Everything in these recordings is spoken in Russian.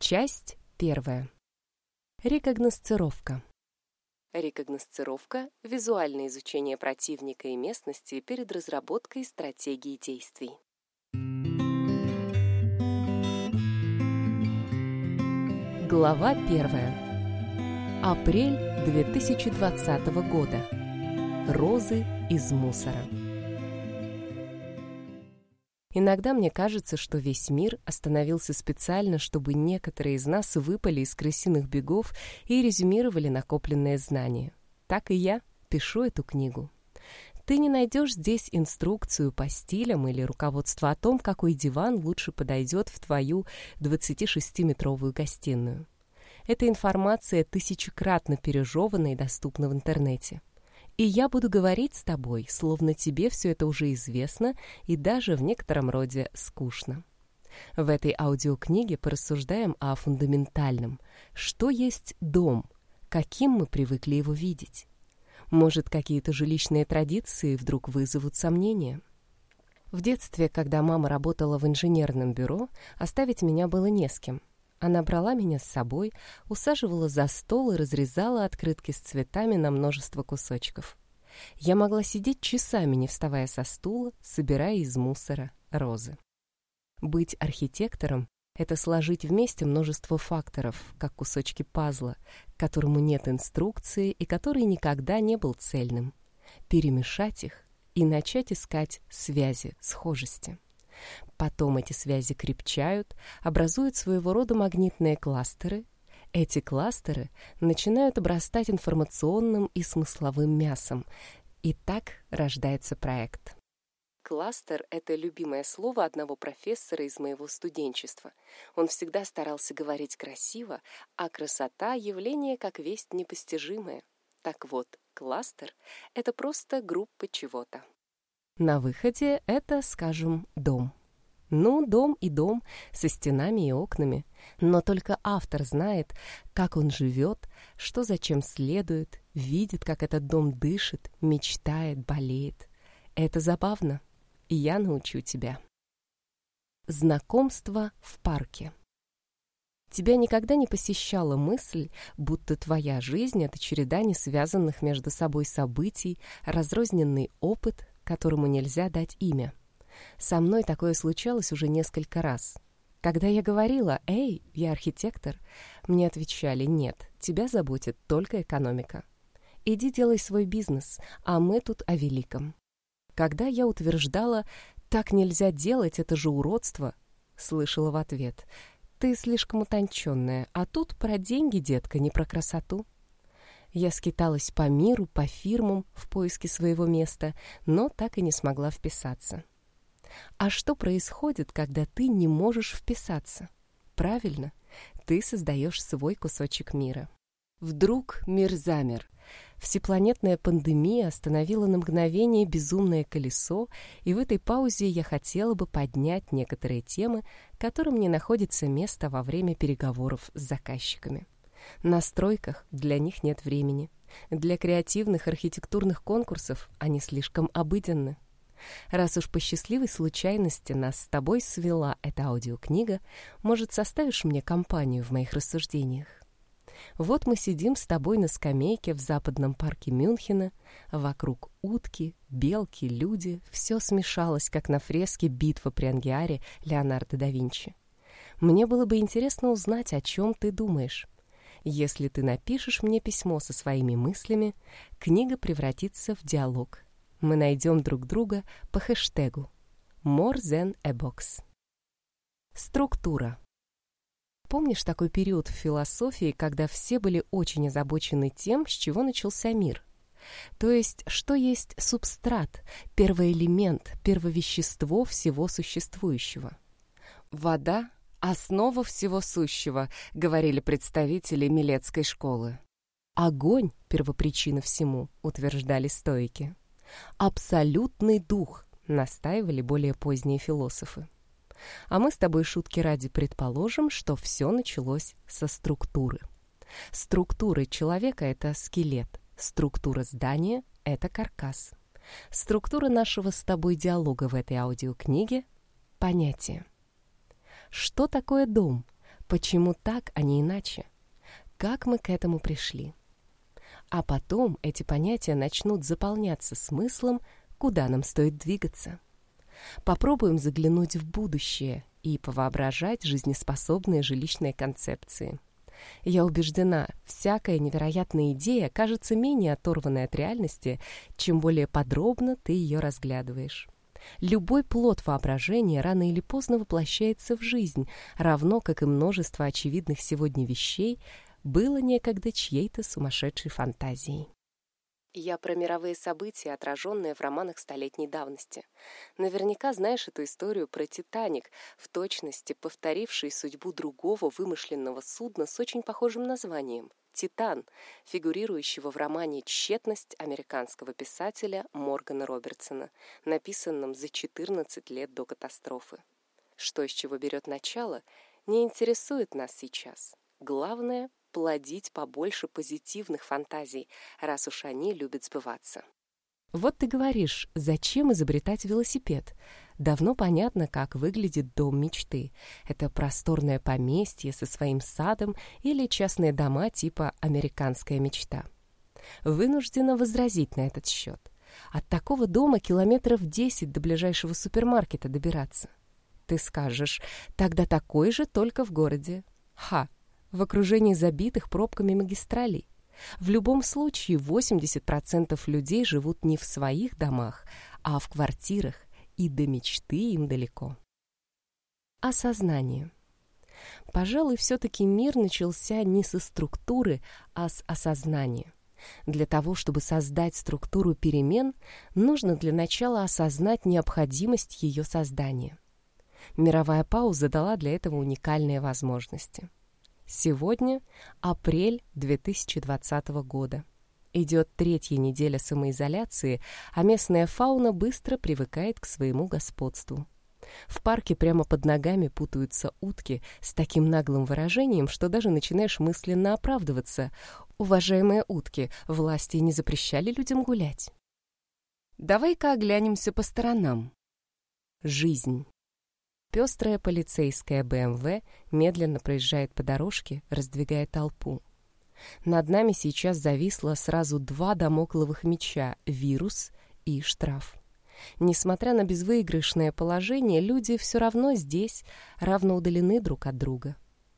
Часть первая. Рекогносцировка. Рекогносцировка — визуальное изучение противника и местности перед разработкой стратегии действий. Глава первая. Апрель 2020 года. Розы из мусора. Иногда мне кажется, что весь мир остановился специально, чтобы некоторые из нас выпали из крысиных бегов и резюмировали накопленные знания. Так и я пишу эту книгу. Ты не найдешь здесь инструкцию по стилям или руководство о том, какой диван лучше подойдет в твою 26-метровую гостиную. Эта информация тысячекратно пережевана и доступна в интернете. И я буду говорить с тобой, словно тебе все это уже известно и даже в некотором роде скучно. В этой аудиокниге порассуждаем о фундаментальном. Что есть дом? Каким мы привыкли его видеть? Может, какие-то жилищные традиции вдруг вызовут сомнения? В детстве, когда мама работала в инженерном бюро, оставить меня было не с кем. Она брала меня с собой, усаживала за стол и разрезала открытки с цветами на множество кусочков. Я могла сидеть часами, не вставая со стула, собирая из мусора розы. Быть архитектором — это сложить вместе множество факторов, как кусочки пазла, которому нет инструкции и который никогда не был цельным. Перемешать их и начать искать связи, схожести. Потом эти связи крепчают, образуют своего рода магнитные кластеры. Эти кластеры начинают обрастать информационным и смысловым мясом. И так рождается проект. Кластер — это любимое слово одного профессора из моего студенчества. Он всегда старался говорить красиво, а красота — явление как весть непостижимая. Так вот, кластер — это просто группа чего-то. На выходе это, скажем, дом. Ну, дом и дом, со стенами и окнами. Но только автор знает, как он живет, что зачем следует, видит, как этот дом дышит, мечтает, болеет. Это забавно, и я научу тебя. Знакомство в парке. Тебя никогда не посещала мысль, будто твоя жизнь — это череда несвязанных между собой событий, разрозненный опыт, которому нельзя дать имя. Со мной такое случалось уже несколько раз. Когда я говорила «Эй, я архитектор», мне отвечали «Нет, тебя заботит только экономика. Иди делай свой бизнес, а мы тут о великом». Когда я утверждала «Так нельзя делать, это же уродство», слышала в ответ «Ты слишком утонченная, а тут про деньги, детка, не про красоту». Я скиталась по миру, по фирмам в поиске своего места, но так и не смогла вписаться. А что происходит, когда ты не можешь вписаться? Правильно, ты создаешь свой кусочек мира. Вдруг мир замер. Всепланетная пандемия остановила на мгновение безумное колесо, и в этой паузе я хотела бы поднять некоторые темы, которым не находится место во время переговоров с заказчиками. На стройках для них нет времени. Для креативных архитектурных конкурсов они слишком обыденны. Раз уж по счастливой случайности нас с тобой свела эта аудиокнига, может, составишь мне компанию в моих рассуждениях? Вот мы сидим с тобой на скамейке в западном парке Мюнхена, вокруг утки, белки, люди, все смешалось, как на фреске «Битва при Ангиаре» Леонардо да Винчи. Мне было бы интересно узнать, о чем ты думаешь. Если ты напишешь мне письмо со своими мыслями, книга превратится в диалог. Мы найдем друг друга по хэштегу More Than a Box. Структура. Помнишь такой период в философии, когда все были очень озабочены тем, с чего начался мир? То есть, что есть субстрат, первый элемент, первовещество всего существующего? Вода «Основа всего сущего», — говорили представители Милецкой школы. «Огонь — первопричина всему», — утверждали стоики. «Абсолютный дух», — настаивали более поздние философы. А мы с тобой шутки ради предположим, что все началось со структуры. Структура человека — это скелет, структура здания — это каркас. Структура нашего с тобой диалога в этой аудиокниге — понятие. Что такое дом? Почему так, а не иначе? Как мы к этому пришли? А потом эти понятия начнут заполняться смыслом, куда нам стоит двигаться. Попробуем заглянуть в будущее и повоображать жизнеспособные жилищные концепции. Я убеждена, всякая невероятная идея кажется менее оторванной от реальности, чем более подробно ты ее разглядываешь. Любой плод воображения рано или поздно воплощается в жизнь, равно как и множество очевидных сегодня вещей было некогда чьей-то сумасшедшей фантазией. Я про мировые события, отраженные в романах столетней давности. Наверняка знаешь эту историю про «Титаник», в точности повторивший судьбу другого вымышленного судна с очень похожим названием «Титан», фигурирующего в романе «Тщетность» американского писателя Моргана Робертсона, написанном за 14 лет до катастрофы. Что из чего берет начало, не интересует нас сейчас. Главное плодить побольше позитивных фантазий, раз уж они любят сбываться. Вот ты говоришь, зачем изобретать велосипед? Давно понятно, как выглядит дом мечты. Это просторное поместье со своим садом или частные дома типа «Американская мечта». Вынуждена возразить на этот счет. От такого дома километров 10 до ближайшего супермаркета добираться. Ты скажешь, тогда такой же, только в городе. Ха, в окружении забитых пробками магистралей. В любом случае 80% людей живут не в своих домах, а в квартирах, и до мечты им далеко. Осознание. Пожалуй, все-таки мир начался не со структуры, а с осознания. Для того, чтобы создать структуру перемен, нужно для начала осознать необходимость ее создания. Мировая пауза дала для этого уникальные возможности. Сегодня апрель 2020 года. Идет третья неделя самоизоляции, а местная фауна быстро привыкает к своему господству. В парке прямо под ногами путаются утки с таким наглым выражением, что даже начинаешь мысленно оправдываться. Уважаемые утки, власти не запрещали людям гулять. Давай-ка оглянемся по сторонам. Жизнь. Пестрая полицейская БМВ медленно проезжает по дорожке, раздвигая толпу. Над нами сейчас зависло сразу два домокловых меча — вирус и штраф. Несмотря на безвыигрышное положение, люди все равно здесь, равно удалены друг от друга.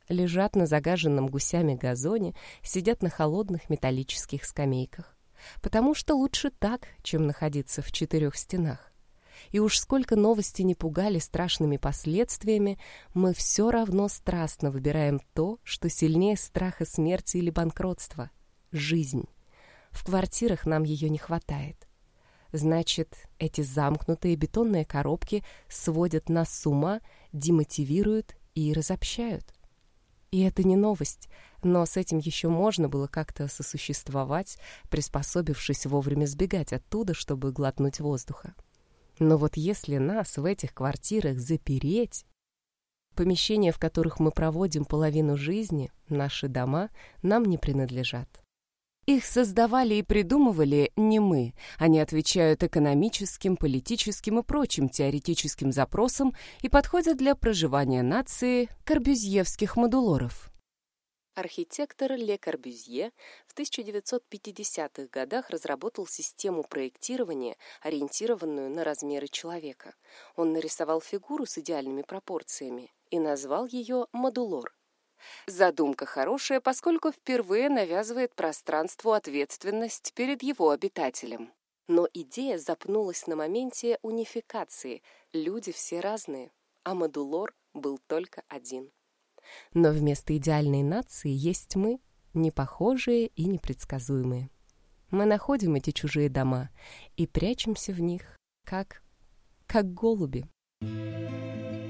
Лежат на загаженном гусями газоне, сидят на холодных металлических скамейках. Потому что лучше так, чем находиться в четырех стенах. И уж сколько новости не пугали страшными последствиями, мы все равно страстно выбираем то, что сильнее страха смерти или банкротства — жизнь. В квартирах нам ее не хватает. Значит, эти замкнутые бетонные коробки сводят нас с ума, демотивируют и разобщают. И это не новость, но с этим еще можно было как-то сосуществовать, приспособившись вовремя сбегать оттуда, чтобы глотнуть воздуха. Но вот если нас в этих квартирах запереть, помещения, в которых мы проводим половину жизни, наши дома, нам не принадлежат. Их создавали и придумывали не мы. Они отвечают экономическим, политическим и прочим теоретическим запросам и подходят для проживания нации корбюзьевских модулоров. Архитектор Ле Корбюзье в 1950-х годах разработал систему проектирования, ориентированную на размеры человека. Он нарисовал фигуру с идеальными пропорциями и назвал ее модулор. Задумка хорошая, поскольку впервые навязывает пространству ответственность перед его обитателем. Но идея запнулась на моменте унификации. Люди все разные, а модулор был только один. Но вместо идеальной нации есть мы, непохожие и непредсказуемые. Мы находим эти чужие дома и прячемся в них, как... как голуби. Thank you.